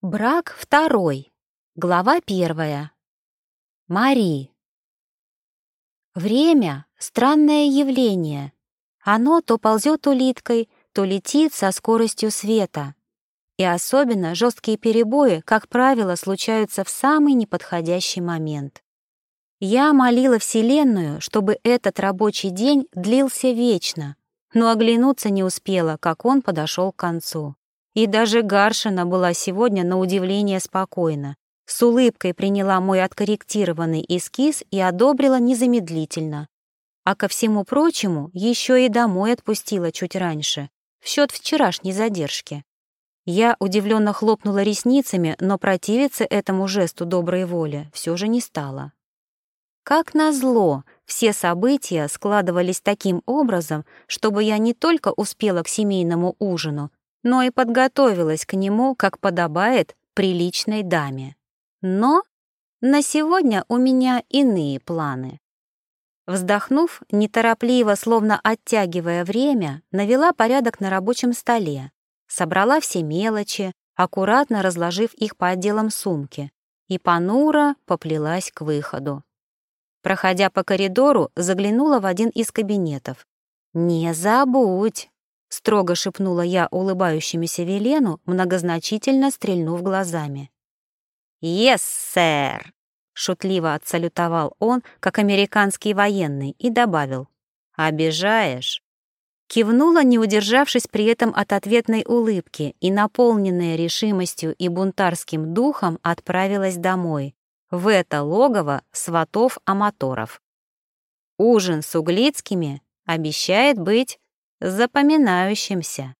Брак второй. Глава первая. Мари. Время — странное явление. Оно то ползет улиткой, то летит со скоростью света. И особенно жесткие перебои, как правило, случаются в самый неподходящий момент. Я молила Вселенную, чтобы этот рабочий день длился вечно, но оглянуться не успела, как он подошел к концу. И даже Гаршина была сегодня на удивление спокойна. С улыбкой приняла мой откорректированный эскиз и одобрила незамедлительно. А ко всему прочему, еще и домой отпустила чуть раньше, в счет вчерашней задержки. Я удивленно хлопнула ресницами, но противиться этому жесту доброй воли все же не стала. Как назло, все события складывались таким образом, чтобы я не только успела к семейному ужину, но и подготовилась к нему, как подобает приличной даме. Но на сегодня у меня иные планы. Вздохнув, неторопливо, словно оттягивая время, навела порядок на рабочем столе, собрала все мелочи, аккуратно разложив их по отделам сумки, и понуро поплелась к выходу. Проходя по коридору, заглянула в один из кабинетов. «Не забудь!» — строго шепнула я улыбающемуся Велену, многозначительно стрельнув глазами. «Yes, сэр!» — шутливо отсалютовал он, как американский военный, и добавил. «Обижаешь?» Кивнула, не удержавшись при этом от ответной улыбки, и, наполненная решимостью и бунтарским духом, отправилась домой, в это логово сватов-аматоров. Ужин с Углицкими обещает быть запоминающимся.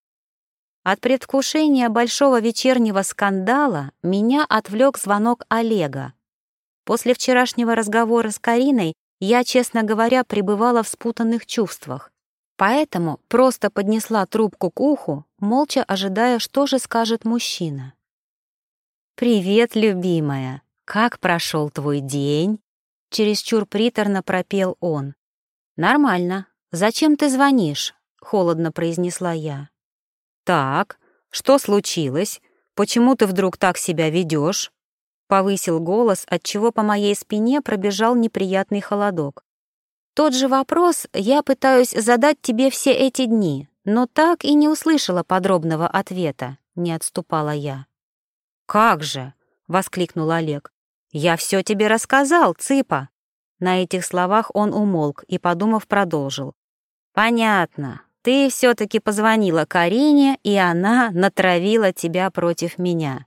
От предвкушения большого вечернего скандала меня отвлек звонок Олега. После вчерашнего разговора с Кариной я, честно говоря, пребывала в спутанных чувствах. Поэтому просто поднесла трубку к уху, молча ожидая, что же скажет мужчина. «Привет, любимая! Как прошел твой день?» Чересчур приторно пропел он. «Нормально. Зачем ты звонишь? — холодно произнесла я. «Так, что случилось? Почему ты вдруг так себя ведешь? Повысил голос, отчего по моей спине пробежал неприятный холодок. «Тот же вопрос я пытаюсь задать тебе все эти дни, но так и не услышала подробного ответа», — не отступала я. «Как же!» — воскликнул Олег. «Я все тебе рассказал, Цыпа!» На этих словах он умолк и, подумав, продолжил. «Понятно. Ты все-таки позвонила Карине, и она натравила тебя против меня.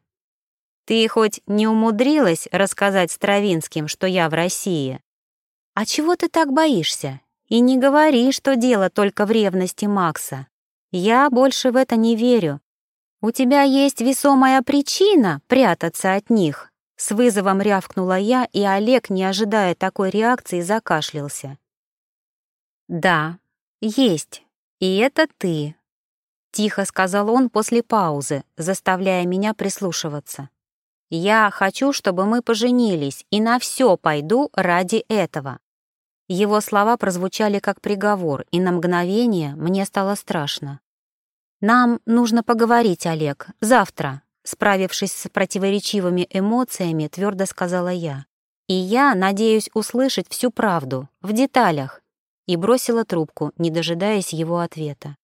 Ты хоть не умудрилась рассказать Стравинским, что я в России? А чего ты так боишься? И не говори, что дело только в ревности Макса. Я больше в это не верю. У тебя есть весомая причина прятаться от них. С вызовом рявкнула я, и Олег, не ожидая такой реакции, закашлялся. «Да, есть. «И это ты», — тихо сказал он после паузы, заставляя меня прислушиваться. «Я хочу, чтобы мы поженились, и на все пойду ради этого». Его слова прозвучали как приговор, и на мгновение мне стало страшно. «Нам нужно поговорить, Олег, завтра», справившись с противоречивыми эмоциями, твердо сказала я. «И я надеюсь услышать всю правду, в деталях, и бросила трубку, не дожидаясь его ответа.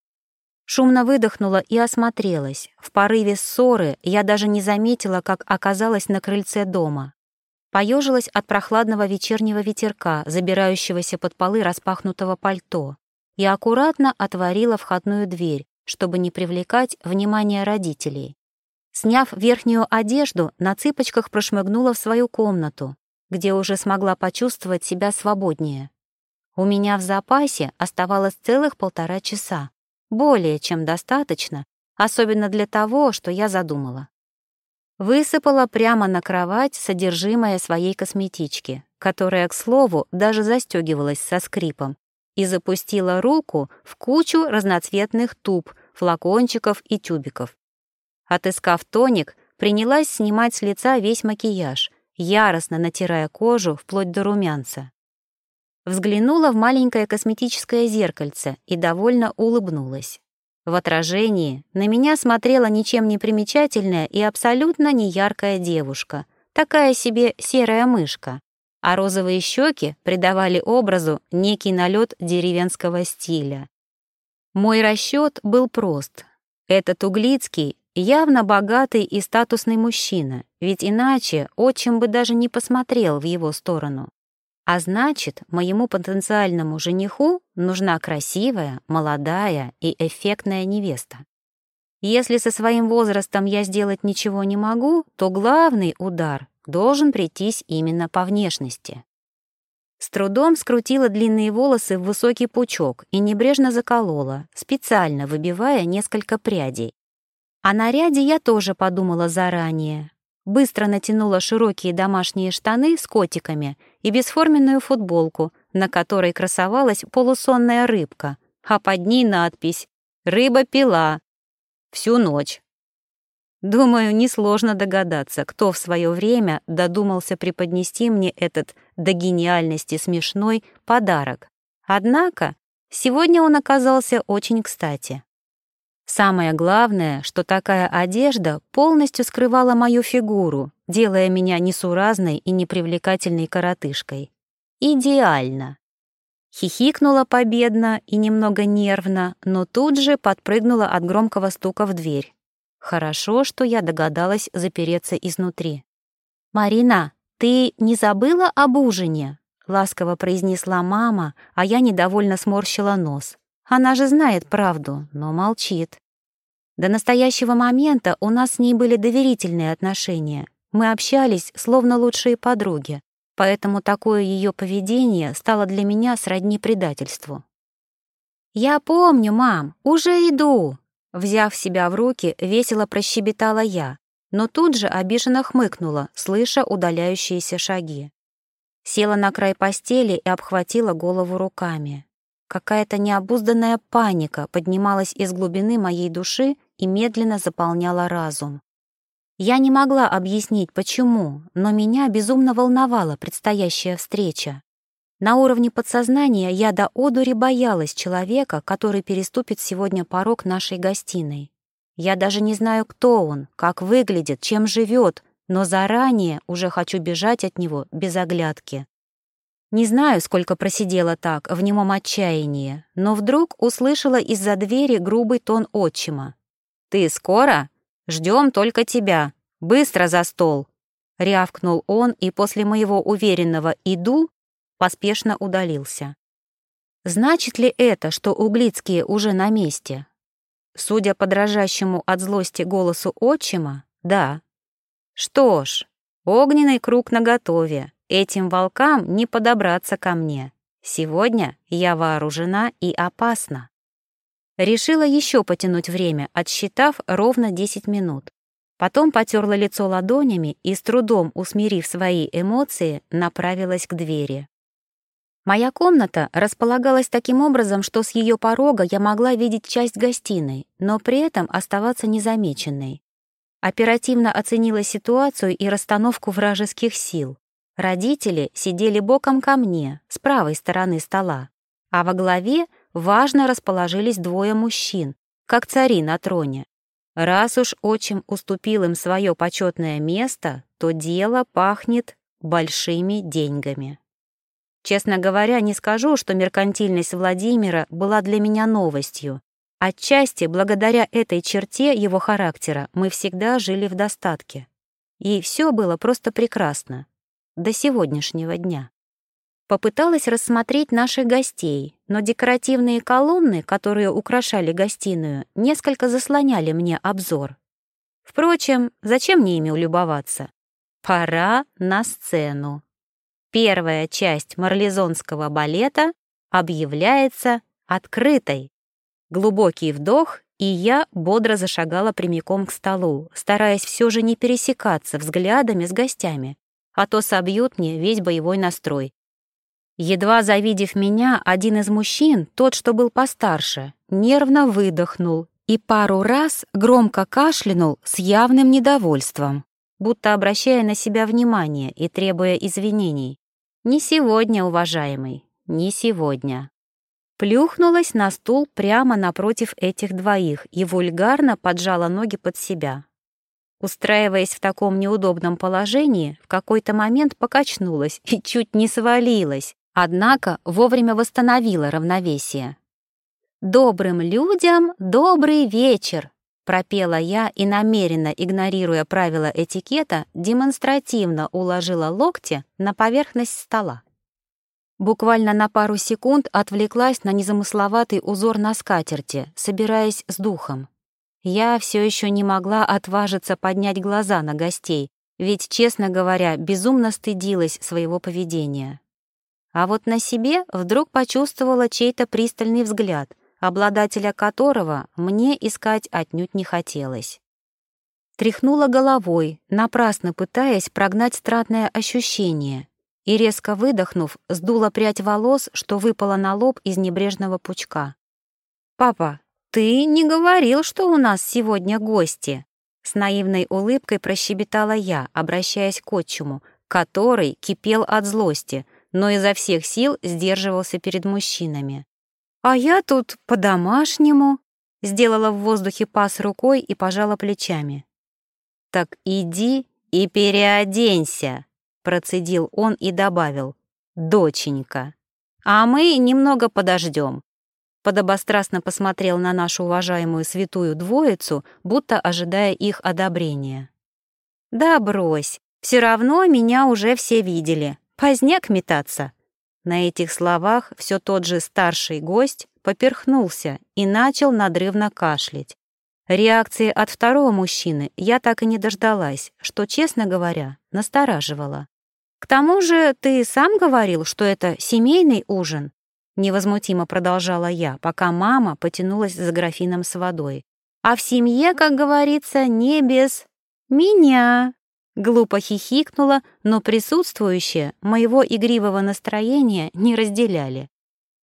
Шумно выдохнула и осмотрелась. В порыве ссоры я даже не заметила, как оказалась на крыльце дома. Поежилась от прохладного вечернего ветерка, забирающегося под полы распахнутого пальто, и аккуратно отворила входную дверь, чтобы не привлекать внимание родителей. Сняв верхнюю одежду, на цыпочках прошмыгнула в свою комнату, где уже смогла почувствовать себя свободнее. У меня в запасе оставалось целых полтора часа. Более чем достаточно, особенно для того, что я задумала. Высыпала прямо на кровать содержимое своей косметички, которая, к слову, даже застегивалась со скрипом, и запустила руку в кучу разноцветных туб, флакончиков и тюбиков. Отыскав тоник, принялась снимать с лица весь макияж, яростно натирая кожу вплоть до румянца. Взглянула в маленькое косметическое зеркальце и довольно улыбнулась. В отражении на меня смотрела ничем не примечательная и абсолютно неяркая девушка, такая себе серая мышка, а розовые щеки придавали образу некий налет деревенского стиля. Мой расчет был прост. Этот Углицкий явно богатый и статусный мужчина, ведь иначе отчим бы даже не посмотрел в его сторону. А значит, моему потенциальному жениху нужна красивая, молодая и эффектная невеста. Если со своим возрастом я сделать ничего не могу, то главный удар должен прийтись именно по внешности. С трудом скрутила длинные волосы в высокий пучок и небрежно заколола, специально выбивая несколько прядей. О наряде я тоже подумала заранее, быстро натянула широкие домашние штаны с котиками и бесформенную футболку, на которой красовалась полусонная рыбка, а под ней надпись «Рыба пила». Всю ночь. Думаю, несложно догадаться, кто в свое время додумался преподнести мне этот до гениальности смешной подарок. Однако сегодня он оказался очень кстати. Самое главное, что такая одежда полностью скрывала мою фигуру, делая меня несуразной и непривлекательной коротышкой. Идеально. Хихикнула победно и немного нервно, но тут же подпрыгнула от громкого стука в дверь. Хорошо, что я догадалась запереться изнутри. «Марина, ты не забыла об ужине?» — ласково произнесла мама, а я недовольно сморщила нос. Она же знает правду, но молчит. До настоящего момента у нас с ней были доверительные отношения. Мы общались, словно лучшие подруги, поэтому такое ее поведение стало для меня сродни предательству. «Я помню, мам, уже иду!» Взяв себя в руки, весело прощебетала я, но тут же обиженно хмыкнула, слыша удаляющиеся шаги. Села на край постели и обхватила голову руками. Какая-то необузданная паника поднималась из глубины моей души и медленно заполняла разум. Я не могла объяснить, почему, но меня безумно волновала предстоящая встреча. На уровне подсознания я до одури боялась человека, который переступит сегодня порог нашей гостиной. Я даже не знаю, кто он, как выглядит, чем живет, но заранее уже хочу бежать от него без оглядки. Не знаю, сколько просидела так, в немом отчаянии, но вдруг услышала из-за двери грубый тон отчима. «Ты скоро? Ждем только тебя. Быстро за стол!» Рявкнул он и после моего уверенного «иду» поспешно удалился. Значит ли это, что углицкие уже на месте? Судя по дрожащему от злости голосу отчима, да. Что ж, огненный круг наготове. Этим волкам не подобраться ко мне. Сегодня я вооружена и опасна. Решила еще потянуть время, отсчитав ровно 10 минут. Потом потерла лицо ладонями и, с трудом усмирив свои эмоции, направилась к двери. Моя комната располагалась таким образом, что с ее порога я могла видеть часть гостиной, но при этом оставаться незамеченной. Оперативно оценила ситуацию и расстановку вражеских сил. Родители сидели боком ко мне, с правой стороны стола, а во главе важно расположились двое мужчин, как цари на троне. Раз уж отчим уступил им свое почетное место, то дело пахнет большими деньгами. Честно говоря, не скажу, что меркантильность Владимира была для меня новостью. Отчасти, благодаря этой черте его характера, мы всегда жили в достатке. И все было просто прекрасно до сегодняшнего дня. Попыталась рассмотреть наших гостей, но декоративные колонны, которые украшали гостиную, несколько заслоняли мне обзор. Впрочем, зачем мне ими улюбоваться? Пора на сцену. Первая часть марлезонского балета объявляется открытой. Глубокий вдох, и я бодро зашагала прямиком к столу, стараясь все же не пересекаться взглядами с гостями, а то собьют мне весь боевой настрой. Едва завидев меня, один из мужчин, тот, что был постарше, нервно выдохнул и пару раз громко кашлянул с явным недовольством, будто обращая на себя внимание и требуя извинений. «Не сегодня, уважаемый, не сегодня». плюхнулась на стул прямо напротив этих двоих и вульгарно поджала ноги под себя. Устраиваясь в таком неудобном положении, в какой-то момент покачнулась и чуть не свалилась, однако вовремя восстановила равновесие. «Добрым людям добрый вечер!» пропела я и, намеренно игнорируя правила этикета, демонстративно уложила локти на поверхность стола. Буквально на пару секунд отвлеклась на незамысловатый узор на скатерти, собираясь с духом. Я все еще не могла отважиться поднять глаза на гостей, ведь, честно говоря, безумно стыдилась своего поведения. А вот на себе вдруг почувствовала чей-то пристальный взгляд — обладателя которого мне искать отнюдь не хотелось. Тряхнула головой, напрасно пытаясь прогнать странное ощущение, и, резко выдохнув, сдула прядь волос, что выпала на лоб из небрежного пучка. «Папа, ты не говорил, что у нас сегодня гости?» С наивной улыбкой прощебетала я, обращаясь к отчиму, который кипел от злости, но изо всех сил сдерживался перед мужчинами. «А я тут по-домашнему», — сделала в воздухе пас рукой и пожала плечами. «Так иди и переоденься», — процедил он и добавил. «Доченька, а мы немного подождем». Подобострастно посмотрел на нашу уважаемую святую двоицу, будто ожидая их одобрения. «Да брось, все равно меня уже все видели. Поздняк метаться», на этих словах все тот же старший гость поперхнулся и начал надрывно кашлять. Реакции от второго мужчины я так и не дождалась, что, честно говоря, настораживало. «К тому же ты сам говорил, что это семейный ужин», невозмутимо продолжала я, пока мама потянулась за графином с водой. «А в семье, как говорится, не без меня». Глупо хихикнула, но присутствующие моего игривого настроения не разделяли.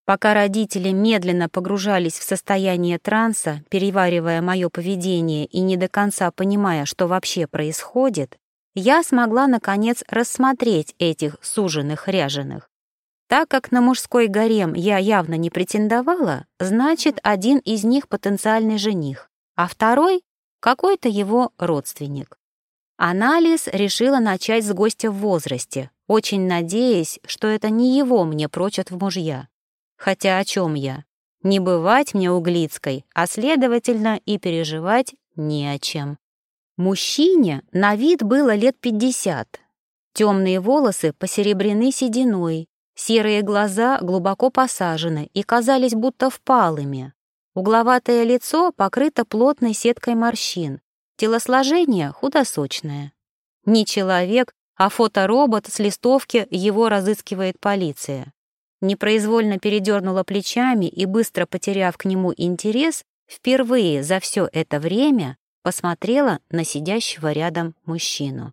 Пока родители медленно погружались в состояние транса, переваривая мое поведение и не до конца понимая, что вообще происходит, я смогла, наконец, рассмотреть этих суженых ряженых. Так как на мужской гарем я явно не претендовала, значит, один из них потенциальный жених, а второй — какой-то его родственник. Анализ решила начать с гостя в возрасте, очень надеясь, что это не его мне прочат в мужья. Хотя о чем я? Не бывать мне углицкой, а следовательно и переживать не о чем. Мужчине на вид было лет пятьдесят. Темные волосы посеребрены сединой, серые глаза глубоко посажены и казались будто впалыми. Угловатое лицо покрыто плотной сеткой морщин, Телосложение худосочное. Не человек, а фоторобот с листовки его разыскивает полиция. Непроизвольно передернула плечами и, быстро потеряв к нему интерес, впервые за все это время посмотрела на сидящего рядом мужчину.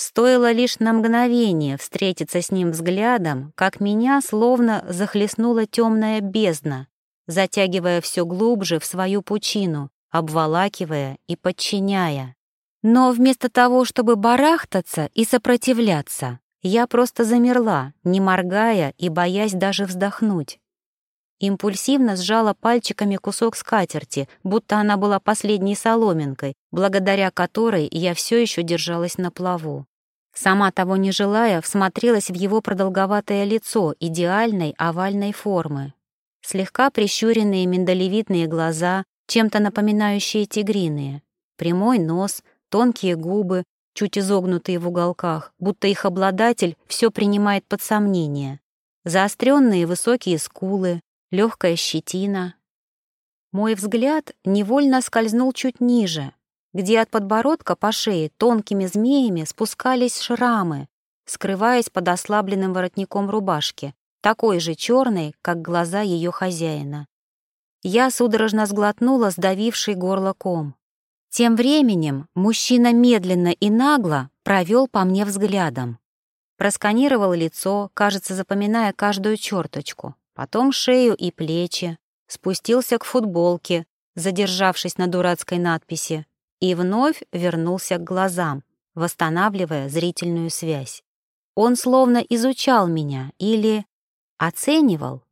Стоило лишь на мгновение встретиться с ним взглядом, как меня словно захлестнула темная бездна, затягивая все глубже в свою пучину, обволакивая и подчиняя. Но вместо того, чтобы барахтаться и сопротивляться, я просто замерла, не моргая и боясь даже вздохнуть. Импульсивно сжала пальчиками кусок скатерти, будто она была последней соломинкой, благодаря которой я все еще держалась на плаву. Сама того не желая, всмотрелась в его продолговатое лицо идеальной овальной формы. Слегка прищуренные миндалевидные глаза, чем-то напоминающие тигриные. Прямой нос, тонкие губы, чуть изогнутые в уголках, будто их обладатель все принимает под сомнение. Заостренные высокие скулы, легкая щетина. Мой взгляд невольно скользнул чуть ниже, где от подбородка по шее тонкими змеями спускались шрамы, скрываясь под ослабленным воротником рубашки, такой же черной, как глаза ее хозяина. Я судорожно сглотнула сдавивший горло ком. Тем временем мужчина медленно и нагло провел по мне взглядом. Просканировал лицо, кажется, запоминая каждую черточку, потом шею и плечи, спустился к футболке, задержавшись на дурацкой надписи, и вновь вернулся к глазам, восстанавливая зрительную связь. Он словно изучал меня или оценивал.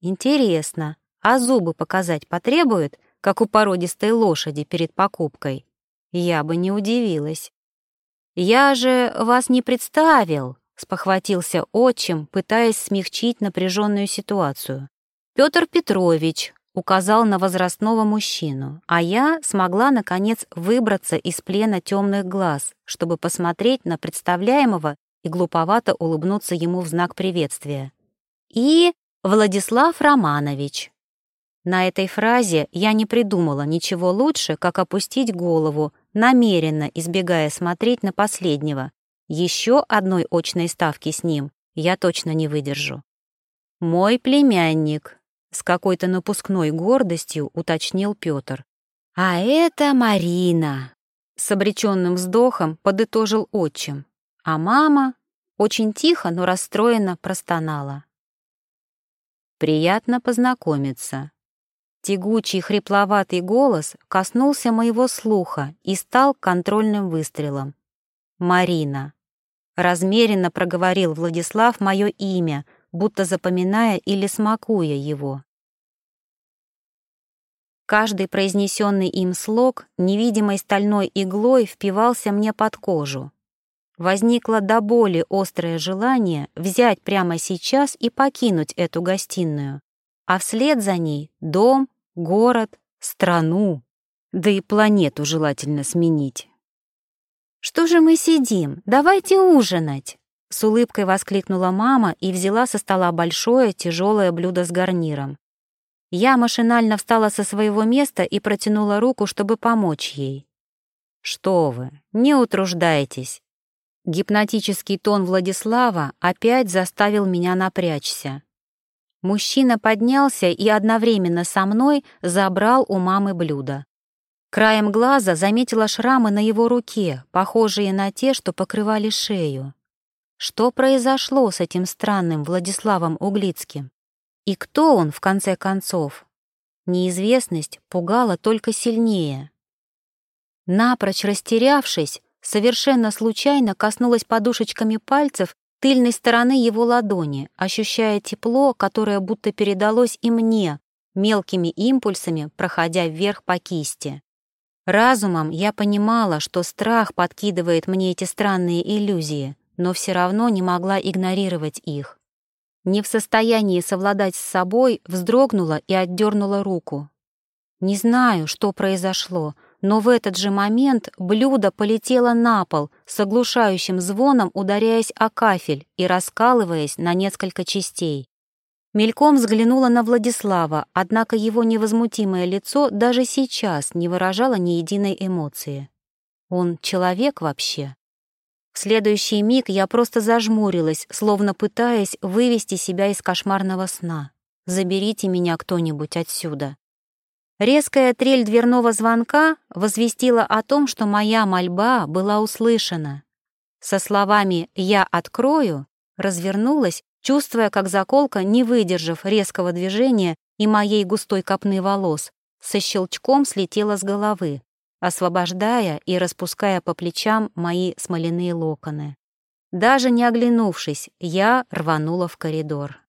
Интересно, а зубы показать потребует, как у породистой лошади перед покупкой? Я бы не удивилась. «Я же вас не представил», — спохватился отчим, пытаясь смягчить напряженную ситуацию. «Петр Петрович, указал на возрастного мужчину, а я смогла, наконец, выбраться из плена темных глаз, чтобы посмотреть на представляемого и глуповато улыбнуться ему в знак приветствия. И Владислав Романович. На этой фразе я не придумала ничего лучше, как опустить голову, намеренно избегая смотреть на последнего. Еще одной очной ставки с ним я точно не выдержу. «Мой племянник», с какой-то напускной гордостью уточнил Петр. «А это Марина!» С обреченным вздохом подытожил отчим. А мама очень тихо, но расстроенно простонала. «Приятно познакомиться». Тягучий хрипловатый голос коснулся моего слуха и стал контрольным выстрелом. «Марина». Размеренно проговорил Владислав мое имя — будто запоминая или смакуя его. Каждый произнесенный им слог невидимой стальной иглой впивался мне под кожу. Возникло до боли острое желание взять прямо сейчас и покинуть эту гостиную, а вслед за ней дом, город, страну, да и планету желательно сменить. «Что же мы сидим? Давайте ужинать!» С улыбкой воскликнула мама и взяла со стола большое тяжелое блюдо с гарниром. Я машинально встала со своего места и протянула руку, чтобы помочь ей. «Что вы, не утруждайтесь!» Гипнотический тон Владислава опять заставил меня напрячься. Мужчина поднялся и одновременно со мной забрал у мамы блюдо. Краем глаза заметила шрамы на его руке, похожие на те, что покрывали шею. Что произошло с этим странным Владиславом Углицким? И кто он, в конце концов? Неизвестность пугала только сильнее. Напрочь растерявшись, совершенно случайно коснулась подушечками пальцев тыльной стороны его ладони, ощущая тепло, которое будто передалось и мне, мелкими импульсами, проходя вверх по кисти. Разумом я понимала, что страх подкидывает мне эти странные иллюзии, но все равно не могла игнорировать их. Не в состоянии совладать с собой, вздрогнула и отдернула руку. Не знаю, что произошло, но в этот же момент блюдо полетело на пол, с оглушающим звоном ударяясь о кафель и раскалываясь на несколько частей. Мельком взглянула на Владислава, однако его невозмутимое лицо даже сейчас не выражало ни единой эмоции. Он человек вообще? В следующий миг я просто зажмурилась, словно пытаясь вывести себя из кошмарного сна. «Заберите меня кто-нибудь отсюда». Резкая трель дверного звонка возвестила о том, что моя мольба была услышана. Со словами «я открою» развернулась, чувствуя, как заколка, не выдержав резкого движения и моей густой копны волос, со щелчком слетела с головы освобождая и распуская по плечам мои смоляные локоны. Даже не оглянувшись, я рванула в коридор.